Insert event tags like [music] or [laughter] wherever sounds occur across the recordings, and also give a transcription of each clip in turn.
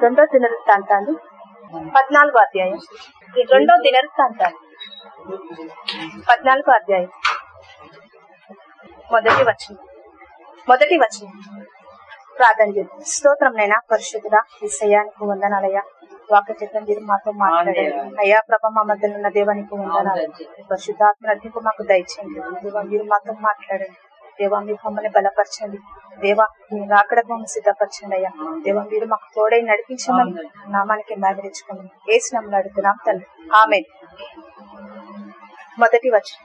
రెండో దినవృత్తాంతాలు. పద్నాలుగో అధ్యాయం. ఈ రెండో దినవృత్తాంతాలు. పద్నాలుగో అధ్యాయం. మొదటి వచనం. మొదటి వచనం. ప్రార్థన చేద్దాం. స్తోత్రం నైనా పరిశుద్ధుడా విషయానికి వందనాలయ్యా. వాక్య చిత్రం మీరు మాతో మాట్లాడండి అయ్యా ప్రభ మా మధ్యలో ఉన్న దేవానికి వందనాలు. పరిశుద్ధాత్మ నడిపింపు మాకు దయచేయండి. దేవా మీరు మాతో మాట్లాడండి. దేవా మీరు మమ్మల్ని బలపరచండి. దేవా మీరు అక్కడ మమ్మల్ని సిద్ధపరచండి అయ్యా దేవా మీరు మాకు తోడై నడిపించమని నామానికి మేమరించుకోండి ఏసు నమ్మలు అడుగుతున్నాం తండ్రి. ఆమె మొదటి వచనం.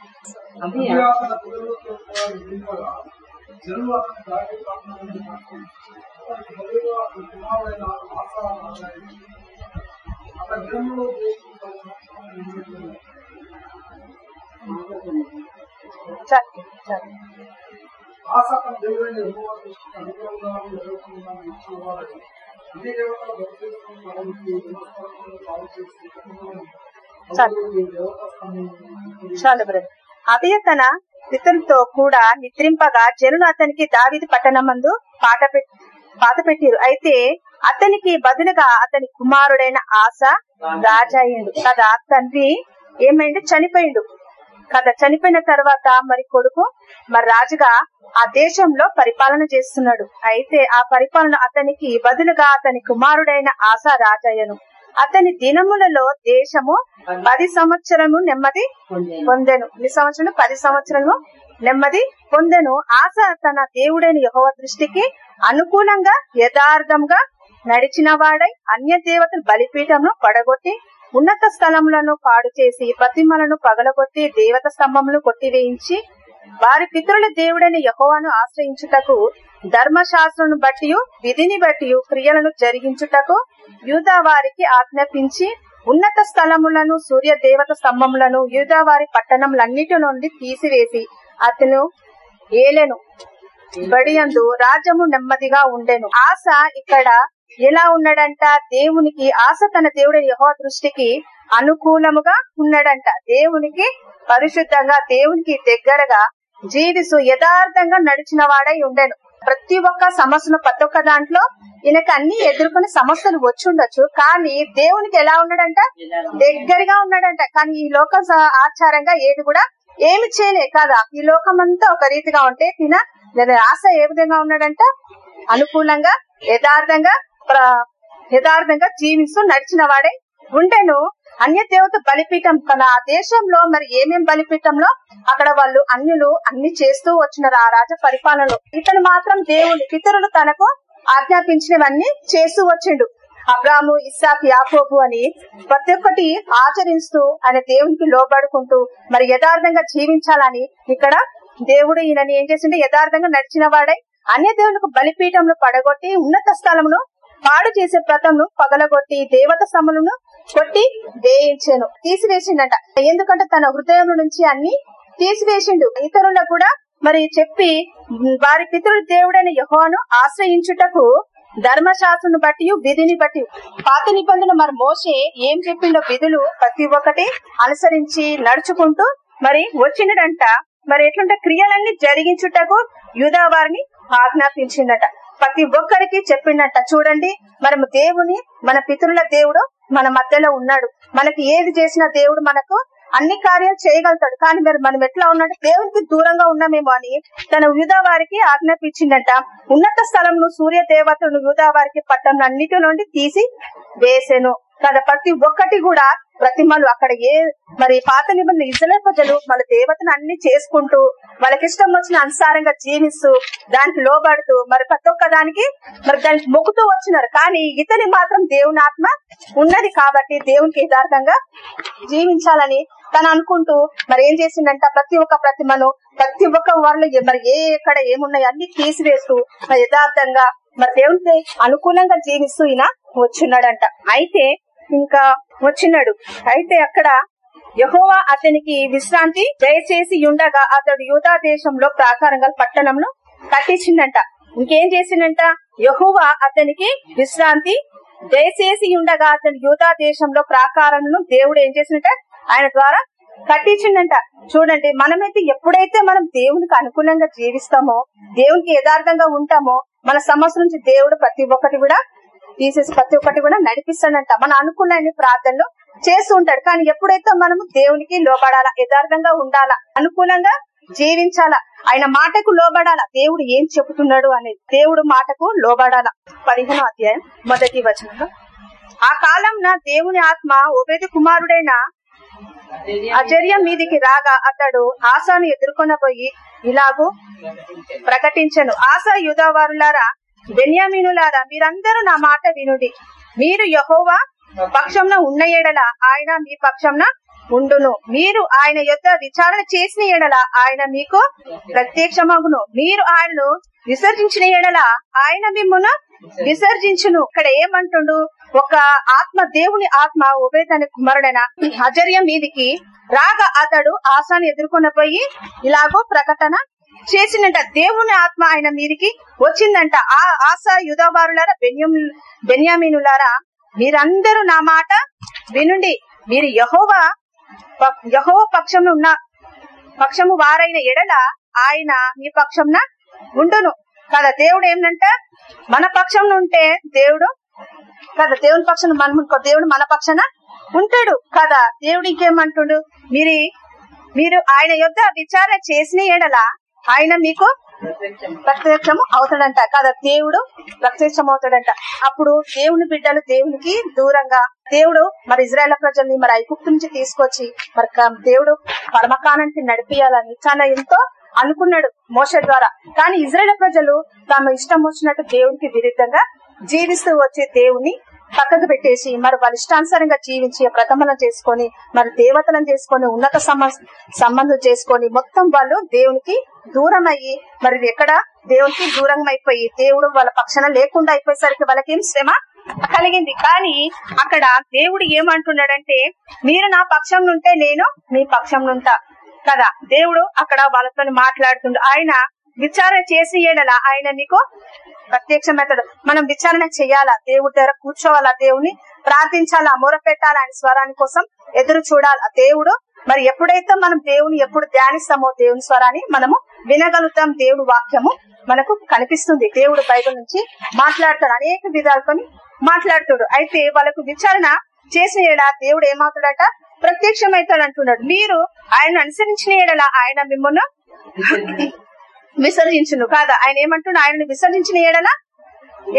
చాలు చాలు. ఆసక్తి అన్ని దేవతల చాలు. బ్రదర్. అతయ తన పితరులతో కూడా నిద్రింపగా జనులు అతనికి దావిది పట్టణమందు పాట పెట్ పాత పెట్టిరు. అయితే అతనికి బదులుగా అతని కుమారుడైన ఆశ రాజాయిండు కదా? తండ్రి ఏమైండు? చనిపోయిండు. కథ చనిపోయిన తర్వాత మరి కొడుకు మరి రాజుగా ఆ దేశంలో పరిపాలన చేస్తున్నాడు. అయితే ఆ పరిపాలన అతనికి బదులుగా అతని కుమారుడైన ఆశా రాజయ్యను. అతని దినములలో దేశము పది సంవత్సరము నెమ్మది పొందెను. ఈ సంవత్సరం పది సంవత్సరము నెమ్మది పొందెను. ఆశ తన దేవుడైన యహోవ దృష్టికి అనుకూలంగా యథార్థంగా నడిచిన వాడై అన్య దేవతల బలిపీఠంను పడగొట్టి ఉన్నత స్థలములను పాడు చేసి ప్రతిమలను పగలగొట్టి దేవత స్తంభములు కొట్టివేయించి వారి పితరుల దేవుడైన యహోవాను ఆశ్రయించుటకు ధర్మశాస్త్రను బట్టి విధిని బట్టి క్రియలను జరిగించుటకు యూదా వారికి ఆజ్ఞాపించి ఉన్నత స్థలములను సూర్య దేవత స్తంభములను యూదా వారి పట్టణములన్నిటి నుండి తీసివేసి అతను ఏలెను. బడియందు రాజ్యము నెమ్మదిగా ఉండెను. ఆశ ఇక్కడ ఎలా ఉన్నాడంట? దేవునికి ఆశ తన దేవుడి యహో దృష్టికి అనుకూలముగా ఉన్నాడంట. దేవునికి పరిశుద్ధంగా దేవునికి దగ్గరగా జీవిస్తూ యథార్థంగా నడిచిన వాడై ఉండను. ప్రతి ఒక్క సమస్యను ప్రతి ఒక్క దాంట్లో ఈయనకి అన్ని ఎదుర్కొనే సమస్యలు వచ్చి ఉండొచ్చు కానీ దేవునికి ఎలా ఉన్నాడంట? దగ్గరగా ఉన్నాడంట. కానీ ఈ లోక ఆచారంగా ఏది కూడా ఏమి చేయలే. కదా? ఈ లోకం అంతా ఒక రీతిగా ఉంటే తిన లేదా ఆశ ఏ విధంగా ఉన్నాడంట? అనుకూలంగా యథార్థంగా యథార్థంగా జీవిస్తూ నడిచిన వాడే ఉండెను అన్యదేవత బలిపీఠం తన ఆ దేశంలో మరి ఏమేం బలిపీఠంలో అక్కడ వాళ్ళు అన్యులు అన్ని చేస్తూ వచ్చినారు ఆ రాజ పరిపాలనలో. ఇతను మాత్రం దేవుని పితరులు తనకు ఆజ్ఞాపించినవన్నీ చేస్తూ వచ్చిండు. అబ్రాము ఇస్సాక్ యాకోబు అని ప్రతి ఒక్కటి ఆచరిస్తూ ఆయన దేవునికి లోబడుకుంటూ మరి యథార్థంగా జీవించాలని ఇక్కడ దేవుడు ఈయనని ఏం చేసిండే? యథార్థంగా నడిచిన వాడై అన్య దేవునికి బలిపీఠంలో పడగొట్టి ఉన్నత స్థలమును పాడు చేసే ప్రతంను పగలగొట్టి దేవత సమలను కొట్టి వేయించాను. తీసివేసిండట. ఎందుకంటే తన హృదయం నుంచి అన్ని తీసివేసిండు. ఇతరులకు కూడా మరి చెప్పి వారి పితృడు దేవుడైన యహోను ఆశ్రయించుటకు ధర్మశాస్త్రను బట్టి విధిని బట్టి పాత నిబంధన మరి మోసే ఏం చెప్పిండో విధులు ప్రతి ఒక్కటి అనుసరించి నడుచుకుంటూ మరి వచ్చినడంట మరి ఎట్లుంటే క్రియలన్నీ జరిగించుటకు యూదా వారిని ఆజ్ఞాపించిందట ప్రతి ఒక్కరికి చెప్పిండట చూడండి. మనము దేవుని మన పితరుల దేవుడు మన మధ్యలో ఉన్నాడు. మనకి ఏది చేసిన దేవుడు మనకు అన్ని కార్యాలు చేయగలుగుతాడు. కానీ మరి మనం ఎట్లా ఉన్నాడు దేవునికి దూరంగా ఉన్నామేమో అని తన యూదా వారికి ఆజ్ఞాపించిందట. ఉన్నత స్థలంను సూర్య దేవతను యూదా వారికి పట్టణం అన్నిటి నుండి తీసి వేసెను. కదా ప్రతి ఒక్కటి కూడా ప్రతిమలు అక్కడ ఏ మరి పాత నిబంధన ఇజ్రాయల్ ప్రజలు మన దేవతను అన్ని చేసుకుంటూ వాళ్ళకి ఇష్టం వచ్చిన అనుసారంగా జీవిస్తూ దానికి లోబడుతూ మరి ప్రతి ఒక్క దానికి మరి దానికి మొక్కుతూ వచ్చినారు. కానీ ఇతని మాత్రం దేవుని ఆత్మ ఉన్నది కాబట్టి దేవునికి యథార్థంగా జీవించాలని తను అనుకుంటూ మరి ఏం చేసిందంట? ప్రతి ఒక్క ప్రతిమను ప్రతి ఒక్క వాళ్ళు మరి ఏ ఎక్కడ ఏమున్నాయి అన్ని తీసివేస్తూ మరి యథార్థంగా మరి దేవునికి అనుకూలంగా జీవిస్తూ ఈయన వచ్చిన్నాడంట అయితే ఇంకా వచ్చినాడు. అయితే అక్కడ యహోవా అతనికి విశ్రాంతి దయచేసి ఉండగా అతడు యూదా దేశంలో ప్రాకారంగా పట్టణంను కట్టించిండంట ఇంకేం చేసిండంట యహోవా అతనికి విశ్రాంతి దయచేసి ఉండగా అతను యూదా దేశంలో ప్రాకారంను దేవుడు ఏం చేసిందంట? ఆయన ద్వారా కట్టించిండంట చూడండి మనమైతే ఎప్పుడైతే మనం దేవునికి అనుకూలంగా జీవిస్తామో దేవునికి యథార్థంగా ఉంటామో మన సమస్య నుంచి దేవుడు ప్రతి ఒక్కటి కూడా తీసేసి ప్రతి ఒక్కటి కూడా నడిపిస్తాడంట. మన అనుకున్న ప్రార్థనలు చేస్తూ ఉంటాడు కానీ ఎప్పుడైతే మనము దేవునికి లోబడాలా యథార్థంగా ఉండాలా అనుకూలంగా జీవించాలా ఆయన మాటకు లోబడాలా దేవుడు ఏం చెబుతున్నాడు అనేది దేవుడు మాటకు లోబడాలా. పదిహేనో అధ్యాయం మొదటి వచనంలో. ఆ కాలం దేవుని ఆత్మ ఉపేద కుమారుడైన అజర్యం మీదికి రాగా అతడు ఆశాను ఎదుర్కొనబోయి ఇలాగూ ప్రకటించను. ఆశా యుధవారులారా బెన్యామీనులారా మీరందరూ నా మాట వినుడి. మీరు యహోవా పక్షంన ఉన్న ఎడల ఆయన మీ పక్షంన ఉండును. మీరు ఆయన యొక్క విచారణ చేసిన ఎడల ఆయన మీకు ప్రత్యక్షమగును. మీరు ఆయనను విసర్జించిన ఎడల ఆయన మిమ్మును విసర్జించును. ఇక్కడ ఏమంటుండు? ఒక ఆత్మ దేవుని ఆత్మ ఉభయ కుమారుడైన అజర్యం మీదికి రాగా అతడు ఆశాను ఎదుర్కొన పోయి ఇలాగో ప్రకటన చేసిందంట దేవుని ఆత్మ ఆయన మీదికి వచ్చిందంట. ఆ ఆశ యుధవారులారా బెన్యం బెన్యామీనులారా మీరందరూ నా మాట వినుండి మీరు యహోవా యహోవ పక్షం ఉన్న పక్షము వారైన ఎడల ఆయన మీ పక్షంన ఉండును. కదా దేవుడు ఏమనంట మన పక్షం ఉంటే దేవుడు కదా దేవుని పక్షం మన దేవుడు మన పక్షాన ఉంటాడు. కదా దేవుడు ఇంకేమంటుడు? మీరు మీరు ఆయన యొద్ద విచారణ చేసిన ఎడల ఆయన మీకు ప్రత్యక్షము అవుతాడంట. కదా దేవుడు ప్రత్యక్షం అవుతాడంట. అప్పుడు దేవుని బిడ్డలు దేవునికి దూరంగా దేవుడు మరి ఇజ్రాయెల్ ప్రజల్ని మరి ఐగుప్తు నుంచి తీసుకొచ్చి మరి దేవుడు పరమకానానికి నడిపియాలని చాలా ఎంతో అనుకున్నాడు మోస ద్వారా. కానీ ఇజ్రాయెల్ ప్రజలు తమ ఇష్టం వచ్చినట్టు దేవునికి విరుద్ధంగా జీవిస్తూ వచ్చే దేవుని పక్కకు పెట్టేసి మరి వాళ్ళ ఇష్టానుసారంగా జీవించి ప్రథమనం చేసుకొని మరి దేవతలను చేసుకొని ఉన్నత సంబంధం చేసుకొని మొత్తం వాళ్ళు దేవునికి దూరం అయ్యి మరి ఎక్కడ? దేవునికి దూరం అయిపోయి దేవుడు వాళ్ళ పక్షణ లేకుండా అయిపోయేసరికి వాళ్ళకేం శ్రమ కలిగింది. కానీ అక్కడ దేవుడు ఏమంటున్నాడంటే మీరు నా పక్షం నుంటే నేను మీ పక్షం నుంటా కదా? దేవుడు అక్కడ వాళ్ళతో మాట్లాడుతుండు. ఆయన విచారణ చేసి ఏడలా? ఆయన మీకు ప్రత్యక్షమవుతాడు మనం విచారణ చేయాలా? దేవుడి దగ్గర కూర్చోవాలా? దేవుని ప్రార్థించాలా? మొర పెట్టాలా ఆయన స్వరాని కోసం ఎదురు చూడాలా? దేవుడు మరి ఎప్పుడైతే మనం దేవుని ఎప్పుడు ధ్యానిస్తామో దేవుని స్వరాన్ని మనము వినగలుగుతాం. దేవుడు వాక్యము మనకు కనిపిస్తుంది. దేవుడు బైబిల్ నుంచి మాట్లాడతాడు. అనేక విధాలుకొని మాట్లాడుతాడు. అయితే వాళ్ళకు విచారణ చేసిన ఏడా దేవుడు ఏమవుతాడట? ప్రత్యక్షమవుతాడు అంటున్నాడు. మీరు ఆయన అనుసరించిన ఏడలా? ఆయన మిమ్మల్ని విసర్జించును. కాదా? ఆయన ఏమంటున్నా? ఆయనను విసర్జించిన ఏడనా?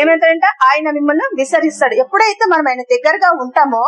ఏమంటారంట ఆయన మిమ్మల్ని విసరిస్తాడు. ఎప్పుడైతే మనం ఆయన దగ్గరగా ఉంటామో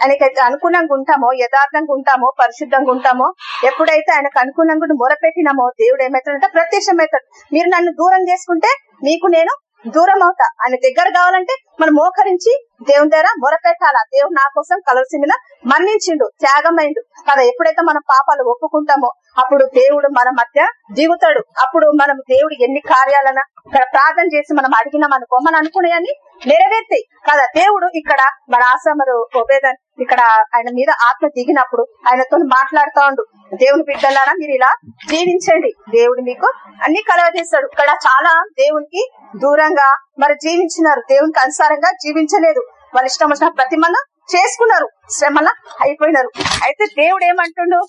ఆయనకైతే అనుకూలంగా ఉంటామో యథార్థంగా ఉంటామో పరిశుద్ధంగా ఉంటామో ఎప్పుడైతే ఆయనకు అనుకూలంగా మొరపెట్టినామో దేవుడు ఏమవుతాడంటే? ప్రత్యక్షమవుతాడు. మీరు నన్ను దూరం చేసుకుంటే మీకు నేను దూరం అవుతా ఆయన దగ్గర కావాలంటే మనం మోకరించి దేవుని దగ్గర మొరపెట్టాలా? దేవుడు నా కోసం కలవసిందిలా మన్నించిండు త్యాగమైండు కదా? ఎప్పుడైతే మనం పాపాలు ఒప్పుకుంటామో అప్పుడు దేవుడు మన మధ్య దిగుతాడు. అప్పుడు మనం దేవుడు ఎన్ని కార్యాలన ఇక్కడ ప్రార్థన చేసి మనం అడిగినాం అనుకో మనం అనుకునేవన్నీ నెరవేర్తాయి. కదా దేవుడు ఇక్కడ మన ఆశ్రమరు ఉపేదన్ ఇక్కడ ఆయన మీద ఆత్మ దిగినప్పుడు ఆయనతో మాట్లాడుతూ ఉండు. దేవుని బిడ్డలారా మీరు ఇలా జీవించండి. దేవుడు మీకు అన్ని కలవజేస్తాడు ఇక్కడ చాలా దేవునికి దూరంగా మరి జీవించినారు. దేవునికి అనుసారంగా జీవించలేదు. వాళ్ళ ఇష్టం వచ్చిన ప్రతిమను చేసుకున్నారు. శ్రమల అయిపోయినారు. అయితే దేవుడు ఏమంటుండు?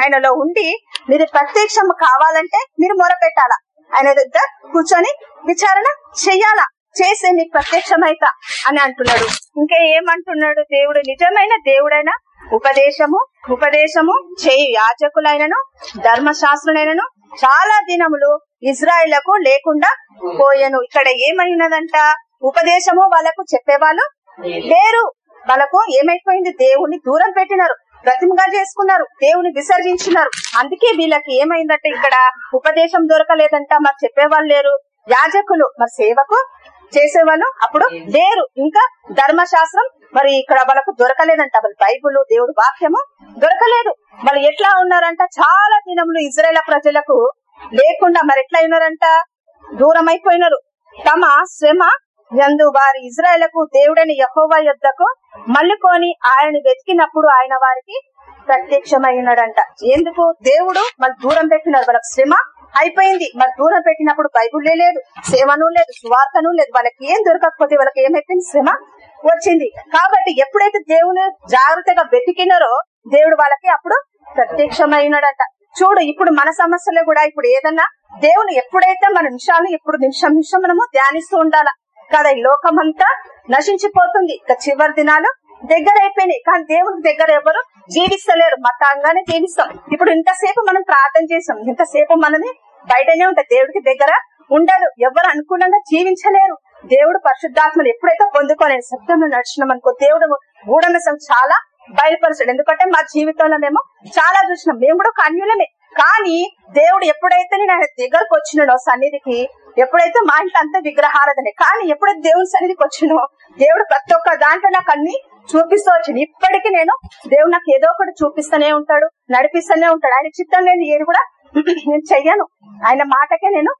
ఆయనలో ఉండి మీరు ప్రత్యక్షం కావాలంటే మీరు మొరపెట్టాలా? ఆయన దగ్గర కూర్చొని విచారణ చెయ్యాలా చేసే నీకు ప్రత్యక్షమైతా? అని అంటున్నాడు. ఇంకా ఏమంటున్నాడు దేవుడు? నిజమైన దేవుడైన ఉపదేశము ఉపదేశము చేయి. యాజకులైనను ధర్మశాస్త్రులైనను చాలా దినములు ఇజ్రాయిలకు లేకుండా పోయాను. ఇక్కడ ఏమైనదంట? ఉపదేశము వాళ్ళకు చెప్పేవాళ్ళు లేరు. వాళ్ళకు ఏమైపోయింది? దేవుని దూరం పెట్టినారు. ప్రతిమగా చేసుకున్నారు. దేవుని విసర్జించినారు. అందుకే వీళ్ళకి ఏమైందంటే ఇక్కడ ఉపదేశం దొరకలేదంట. మరి చెప్పేవాళ్ళు లేరు. యాజకులు మరి సేవకు చేసేవాళ్ళు అప్పుడు లేరు. ఇంకా ధర్మశాస్త్రం మరి ఇక్కడ వాళ్ళకు దొరకలేదంట. వాళ్ళ బైబుల్ దేవుడు వాక్యము దొరకలేదు. వాళ్ళు ఎట్లా ఉన్నారంట? చాలా దినములు ఇజ్రాయేల్ ప్రజలకు లేకుండా మరి ఎట్లా అయినారంట? దూరం అయిపోయినారు తమ శ్రమ యందు వారి ఇజ్రాయలకు దేవుడైన యహోవా యొద్దకు మల్లుకొని ఆయన వెతికినప్పుడు ఆయన వారికి ప్రత్యక్షమైనాడంట ఎందుకు? దేవుడు మరి దూరం పెట్టినారు వాళ్ళకి శ్రమ అయిపోయింది. మరి దూరం పెట్టినప్పుడు బైబుల్లే లేదు సేవను లేదు స్వార్థను లేదు. వాళ్ళకి ఏం దొరకకపోతే వాళ్ళకి ఏమైపోయింది? శ్రమ వచ్చింది. కాబట్టి ఎప్పుడైతే దేవుని జాగ్రత్తగా వెతికినారో దేవుడు వాళ్ళకి అప్పుడు ప్రత్యక్షమైనాడంట చూడు ఇప్పుడు మన సమస్యలు కూడా ఇప్పుడు ఏదన్నా దేవుని ఎప్పుడైతే మన నిమిషాలు ఇప్పుడు నిమిషం నిమిషం మనము ధ్యానిస్తూ ఉండాలా? కదా ఈ లోకమంతా నశించిపోతుంది. ఇక చివరి దినాలు దగ్గర అయిపోయినాయి కానీ దేవుడికి దగ్గర ఎవరు జీవిస్తలేరు. మతంగానే జీవిస్తాం. ఇప్పుడు ఇంతసేపు మనం ప్రార్థన చేసాం ఇంతసేపు మనని బయటనే ఉంటాయి దేవుడికి దగ్గర ఉండదు. ఎవరు అనుకూలంగా జీవించలేరు. దేవుడు పరిశుద్ధాత్మను ఎప్పుడైతే పొందుకోలేదు శబ్దంలో నడిచినాం అనుకో దేవుడు గూఢనసం చాలా బయలుపరచడు ఎందుకంటే మా జీవితంలో మేము చాలా చూసినాం. మేము కూడా కన్యులమే కానీ దేవుడు ఎప్పుడైతే నేను ఆయన దగ్గరకు వచ్చినాడో సన్నిధికి ఎప్పుడైతే మా ఇంట్లో అంతా విగ్రహారాధనే కానీ ఎప్పుడైతే దేవుని సన్నిధికి వచ్చినో దేవుడు ప్రతి ఒక్క దాంట్లో నాకు అన్ని చూపిస్తూ వచ్చింది. ఇప్పటికీ నేను దేవుడు నాకు ఏదో ఒకటి చూపిస్తూనే ఉంటాడు నడిపిస్తూనే ఉంటాడు. ఆయన చిత్తం నేను ఏది కూడా [clears throat] నేను చెయ్యను. ఆయన మాటకే నేను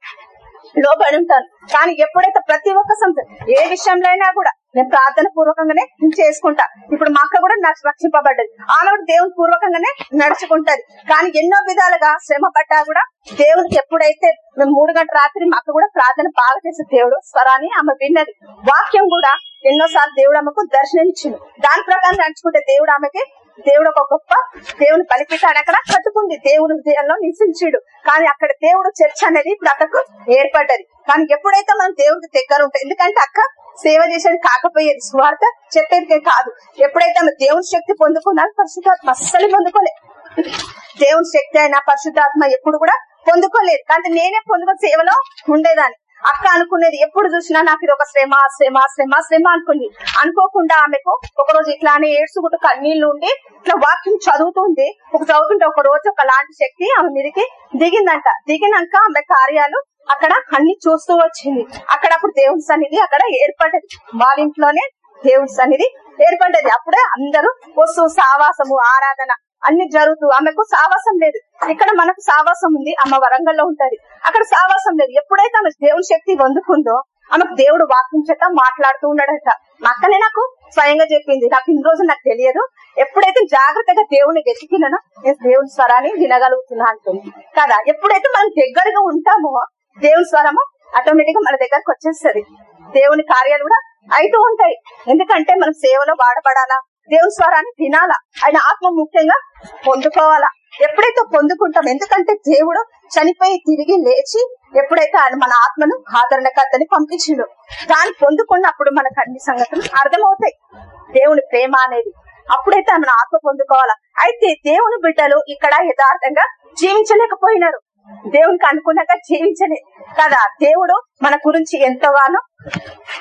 లోబడి ఉంటాను కానీ ఎప్పుడైతే ప్రతి ఒక్క సంవత్సరం ఏ విషయంలో అయినా కూడా నేను ప్రార్థన పూర్వకంగానే చేసుకుంటా. ఇప్పుడు మా అక్క కూడా నాకు రక్షింపబడ్డది. ఆమె కూడా దేవుని పూర్వకంగానే నడుచుకుంటది. కానీ ఎన్నో విధాలుగా శ్రమ పడ్డా కూడా దేవునికి ఎప్పుడైతే మేము మూడు గంటల రాత్రి మా అక్క కూడా ప్రార్థన బాగా చేసే దేవుడు స్వరాన్ని ఆమె విన్నది. వాక్యం కూడా ఎన్నోసార్లు దేవుడు ఆమెకు దర్శనం ఇచ్చింది దాని ప్రకారం నడుచుకుంటే దేవుడు ఆమెకి దేవుడు ఒక గొప్ప దేవుని బలిపీఠాన్ని అక్కడ కట్టుకుంది. దేవుని హృదయంలో నివసించుడు? కానీ అక్కడ దేవుడు చర్చ అనేది ఇప్పుడు అక్కడకు ఏర్పడ్డది. కానీ ఎప్పుడైతే మనం దేవుడికి దగ్గర ఉంటాం ఎందుకంటే అక్క సేవ చేసేది కాకపోయేది. స్వార్థ చెప్పేది కాదు. ఎప్పుడైతే ఆమె దేవుని శక్తి పొందుకున్నారో పరిశుద్ధాత్మ అస్సలు పొందుకోలేదు దేవుని శక్తి అయినా పరిశుద్ధాత్మ ఎప్పుడు కూడా పొందుకోలేదు. కానీ నేనే పొందుకు సేవలో ఉండేదాన్ని. అక్క అనుకునేది ఎప్పుడు చూసినా నాకు ఇది ఒక శ్రమ శ్రమ శ్రమ శ్రమ అనుకుంది. అనుకోకుండా ఆమెకు ఒక రోజు ఇట్లానే ఏడ్చుకుంటూ కన్నీళ్ళు ఉండి ఇట్లా వాక్యం చదువుతుంది ఒక చదువుతుంటే ఒక రోజు ఒక లాంటి శక్తి ఆమె మీదకి దిగిందంట. దిగినాక ఆమె కార్యాలు అక్కడ అన్ని చూస్తూ వచ్చింది. అక్కడ అప్పుడు దేవుని సన్నిధి అక్కడ ఏర్పడ్డది. వాళ్ళ ఇంట్లోనే దేవుని సన్నిధి ఏర్పడ్డది. అప్పుడే అందరూ వస్తూ సావాసము ఆరాధన అన్ని జరుగుతూ ఆమెకు సావాసం లేదు. ఇక్కడ మనకు సావాసం ఉంది. అమ్మ వరంగల్లో ఉంటది. అక్కడ సావాసం లేదు. ఎప్పుడైతే ఆమె దేవుని శక్తి వందుకుందో ఆమెకు దేవుడు వాక్యం చేత మాట్లాడుతూ ఉన్నాడట. మా అక్కనే నాకు స్వయంగా చెప్పింది. నాకు ఇన్ని రోజులు నాకు తెలియదు. ఎప్పుడైతే జాగ్రత్తగా దేవుని వెతికినానో నేను దేవుని స్వరాన్ని వినగలుగుతున్నా అంటుంది. కదా ఎప్పుడైతే మనం దగ్గరగా ఉంటామో దేవుని స్వరము ఆటోమేటిక్గా మన దగ్గరకు వచ్చేస్తది. దేవుని కార్యాలు కూడా అయితూ ఉంటాయి. ఎందుకంటే మనం సేవలో వాడబడాలా? దేవుని స్వరాన్ని తినాలా? ఆయన ఆత్మ ముఖ్యంగా పొందుకోవాలా? ఎప్పుడైతే పొందుకుంటాం ఎందుకంటే దేవుడు చనిపోయి తిరిగి లేచి ఎప్పుడైతే ఆయన మన ఆత్మను ఆదరణకర్తని పంపించిండు దాన్ని పొందుకున్నప్పుడు మనకు అన్ని సంగతులు అర్థమవుతాయి. దేవుని ప్రేమ అనేది అప్పుడైతే మన ఆత్మ పొందుకోవాలా? అయితే దేవుని బిడ్డలు ఇక్కడ యథార్థంగా జీవించలేకపోయినారు. దేవునికి అనుకున్నాక జీవించలే కదా? దేవుడు మన గురించి ఎంతగానో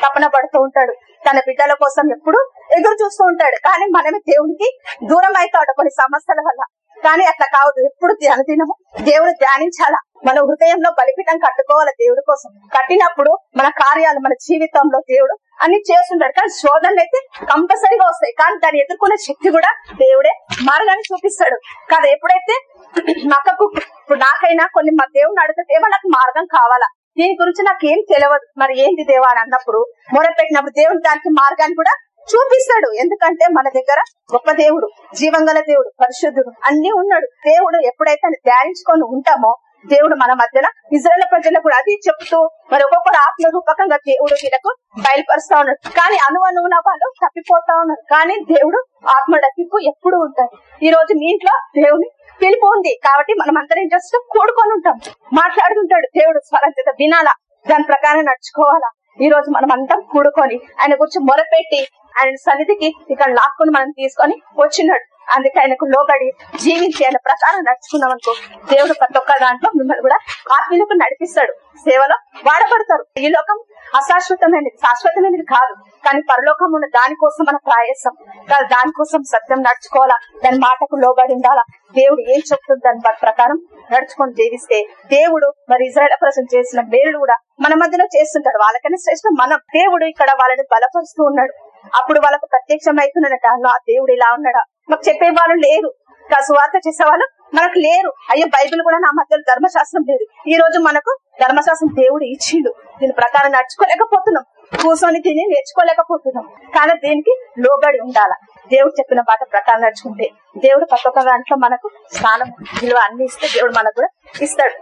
తపన పడుతూ ఉంటాడు. తన బిడ్డల కోసం ఎప్పుడు ఎదురు చూస్తూ ఉంటాడు. కానీ మనమే దేవునికి దూరం అవుతాడు కొన్ని సమస్యల వల్ల. కానీ అట్లా కావద్దు. ఎప్పుడు దినము దేవుడు ధ్యానించాలా? మన హృదయంలో బలిపీఠం కట్టుకోవాలి దేవుడి కోసం? కట్టినప్పుడు మన కార్యాలు మన జీవితంలో దేవుడు అన్ని చేస్తుంటాడు. కానీ శోధనలు అయితే కంపల్సరీగా వస్తాయి. కానీ దాన్ని ఎదుర్కొనే శక్తి కూడా దేవుడే మార్గాన్ని చూపిస్తాడు. కదా ఎప్పుడైతే [clears throat] మక్కకు ఇప్పుడు నాకైనా కొన్ని మా దేవుని అడిగితే ఏమో నాకు మార్గం కావాలా? దీని గురించి నాకు ఏం తెలియదు మరి ఏంటి దేవా అని అన్నప్పుడు మొరపెట్టినప్పుడు దేవుడు దానికి మార్గాన్ని కూడా చూపిస్తాడు. ఎందుకంటే మన దగ్గర గొప్ప దేవుడు జీవంగల దేవుడు పరిశుద్ధుడు అన్ని ఉన్నాడు. దేవుడు ఎప్పుడైతే ధ్యానించుకొని ఉంటామో దేవుడు మన మధ్యన ఇజ్రాయల్ ప్రజలకు కూడా అది చెప్తూ మరి ఒక్కొక్కరు ఆత్మరూపకంగా దేవుడు వీళ్ళకు బయలుపరుస్తా ఉన్నాడు. కానీ అను అనువున వాళ్ళు తప్పిపోతా ఉన్నారు. కానీ దేవుడు ఆత్మ డప్పిపు ఎప్పుడు ఉంటారు ఈ రోజు మీ ఇంట్లో దేవుని పిలుపు ఉంది. కాబట్టి మనం అందరం జస్ట్ కూడుకొని ఉంటాం. మాట్లాడుతుంటాడు దేవుడు స్వరంత వినాలా? దాని ప్రకారం నడుచుకోవాలా? ఈ రోజు మనం అంతా కూడుకొని ఆయన గురించి మొరపెట్టి ఆయన సన్నిధికి ఇక్కడ లాక్కుని మనం తీసుకొని వచ్చినాడు. అందుకే ఆయనకు లోబడి జీవించి ఆయన ప్రకారం నడుచుకున్నాం అనుకో దేవుడు ప్రతి ఒక్క దాంట్లో మిమ్మల్ని కూడా ఆత్మీయులకు నడిపిస్తాడు. సేవలో వాడబడతారు. ఈ లోకం అశాశ్వతమైనది శాశ్వతమైనది కాదు. కానీ పరలోకం ఉన్న దానికోసం మన ప్రయాసం దానికోసం సత్యం నడుచుకోవాలా? దాని మాటకు లోబడి ఉండాలా? దేవుడు ఏం చెప్తుంది దాని ప్రకారం నడుచుకొని జీవిస్తే దేవుడు మరి ఇజ్రాయల్ ప్రజలు చేసిన మేలు కూడా మన మధ్యలో చేస్తుంటాడు. వాళ్ళకన్నా శ్రేష్ఠ మనం. దేవుడు ఇక్కడ వాళ్ళని బలపరుస్తూ ఉన్నాడు. అప్పుడు వాళ్ళకు ప్రత్యక్షం అవుతున్నట ఆ దేవుడు ఇలా ఉన్నాడా? మాకు చెప్పే వాళ్ళు లేరు. సువార్త చేసేవాళ్ళు మనకు లేరు. అయ్యో బైబిల్ కూడా నా మధ్యలో ధర్మశాస్త్రం లేదు. ఈ రోజు మనకు ధర్మశాస్త్రం దేవుడు ఇచ్చిండు. దీని ప్రకారం నడుచుకోలేకపోతున్నాం. కూర్చొని తిని నేర్చుకోలేకపోతున్నాం. కానీ దీనికి లోబడి ఉండాల? దేవుడు చెప్పిన బాట ప్రకారం నడుచుకుంటే దేవుడు ప్రతి ఒక్క దాంట్లో మనకు స్నానం విలువ అన్ని ఇస్తే దేవుడు మనకు కూడా ఇస్తాడు.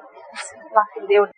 దేవుడు.